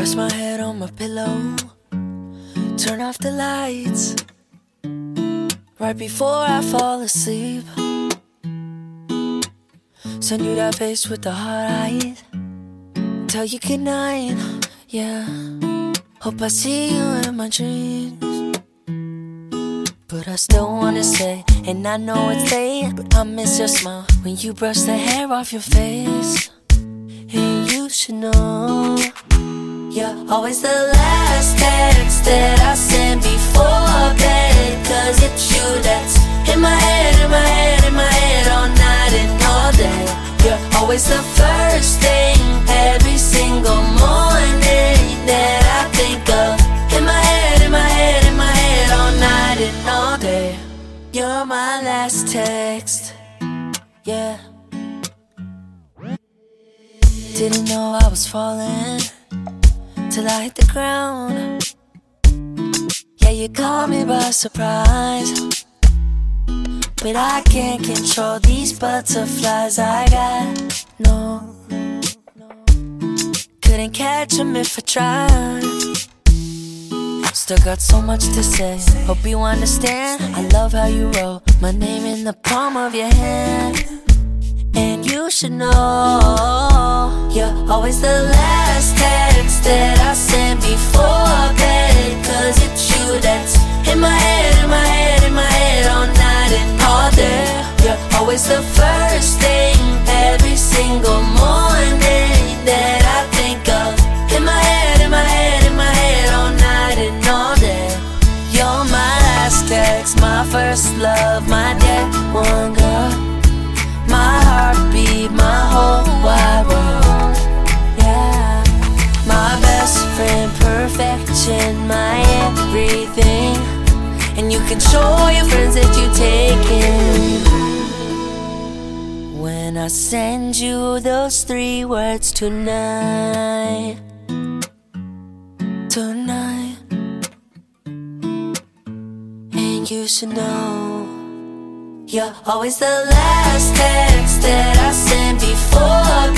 rest my head on my pillow. Turn off the lights right before I fall asleep. Send you that face with the heart eyes. Tell you goodnight, yeah. Hope I see you in my dreams. But I still wanna stay, and I know it's late. But I miss your smile when you brush the hair off your face. And you should know, you're always the last text that I send before bed. Cause it's you that's in my head, in my head, in my head all night and all day. You're always the first thing every single morning that I think of. In my head, in my head, in my head all night and all day. You're my last text, yeah. Didn't know I was falling till I hit the ground. Yeah, you caught me by surprise. But I can't control these butterflies I got. No, couldn't catch them if I tried. Still got so much to say. Hope you understand. I love how you wrote my name in the palm of your hand. And you should know you're always the last text that I send before bed. Cause it's you that's in my head, in my head, in my head all night and all day. You're always the my everything. And you can show your friends that you take it. When I send you those three words tonight. Tonight. And you should know. You're always the last text that I send before